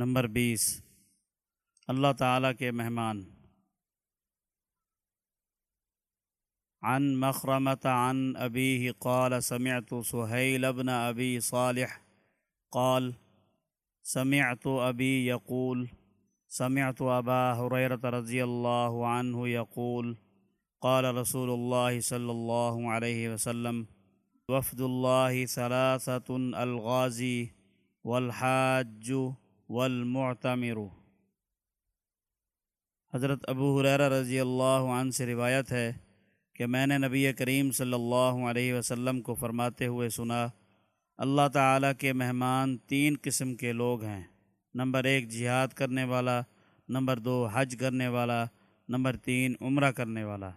नंबर बीस अल्लाह ताला के मेहमान عن مخرمة عن أبيه قال سمعت سهيل بن أبي صالح قال سمعت أبي يقول سمعت أبا هريرة رضي الله عنه يقول قال رسول الله صلى الله عليه وسلم وفد الله ثلاثة الغازي والحاج والمعتمر۔ حضرت ابو ہریرہ رضی اللہ عنہ سے روایت ہے کہ میں نے نبی کریم صلی اللہ علیہ وسلم کو فرماتے ہوئے سنا، اللہ تعالیٰ کے مہمان تین قسم کے لوگ ہیں۔ نمبر ایک جہاد کرنے والا، نمبر دو حج کرنے والا، نمبر تین عمرہ کرنے والا۔